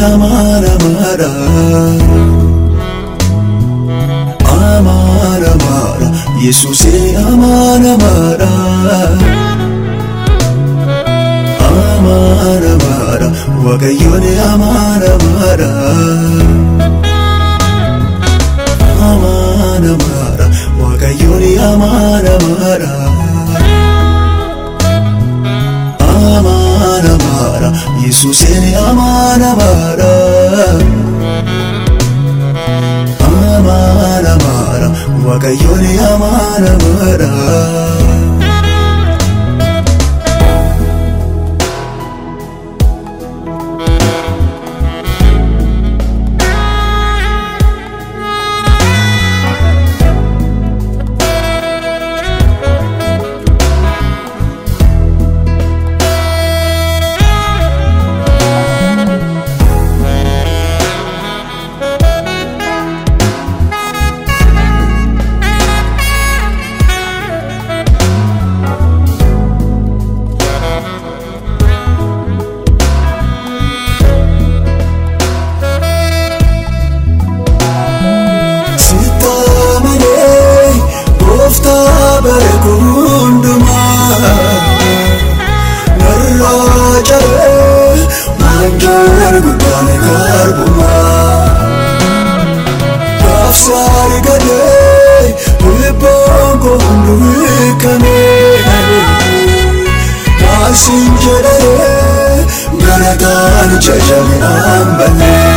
የአማራ አማራ አማራ አማራ ኢየሱሴ አማራ አማራ አማራ አማራ ወገዮኔ አማራ አማራ። ኢየሱስን አማናማራ አማናማራ ዋቀዮን አማናማራ tusaligane tulipongo nduwikane. Nasinjereye mgaragani cecemi ambane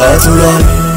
Azulani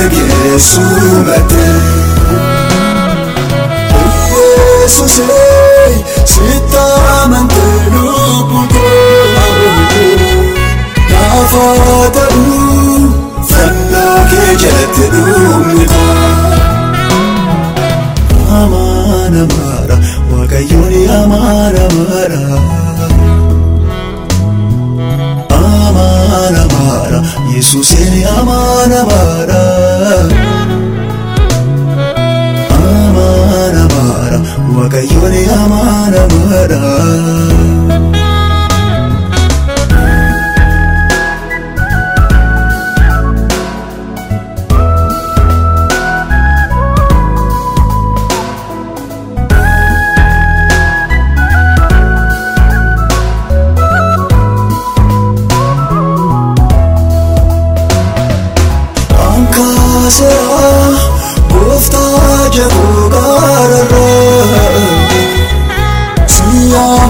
hin argeessu maddee. Yesuusee sitti amantee lubbuun koo gaafa ta'uu fannoo kee jalatti dhumni koo. Amaanamaadha Waaqayyoon amaanamaadha. Amaanamaadha Yesuuseen amaanamaadha. love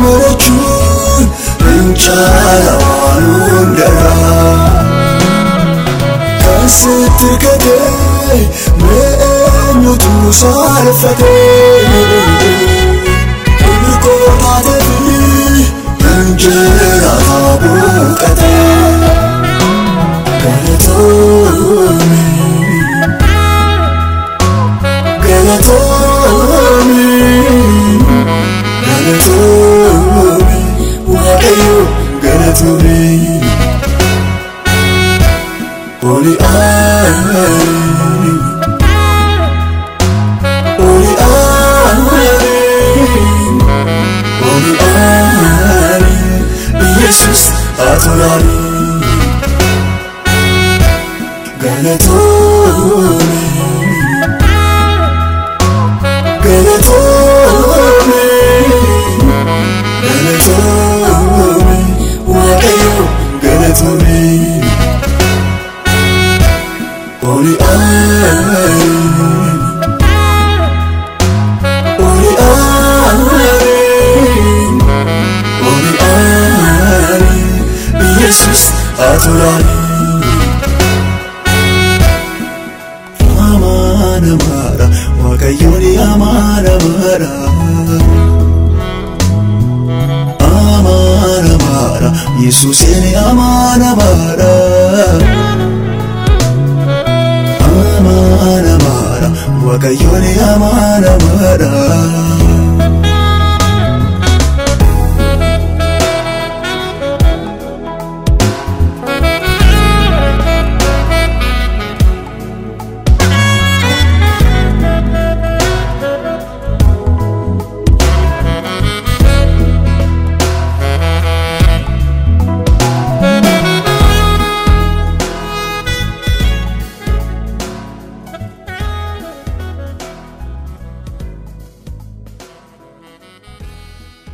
አእምሮቹ እንጨዋኑ እንደራ ከስትከቴ ምኞቱ ሳልፈቴ እንቆጣጠፊ እንጀራ Only I ኢየሱስ አትራይ አማነ ማራ ዋቀዮን አማነ ማራ አማነ ማራ ኢየሱስን አማነ ማራ yesuuseen amaana maara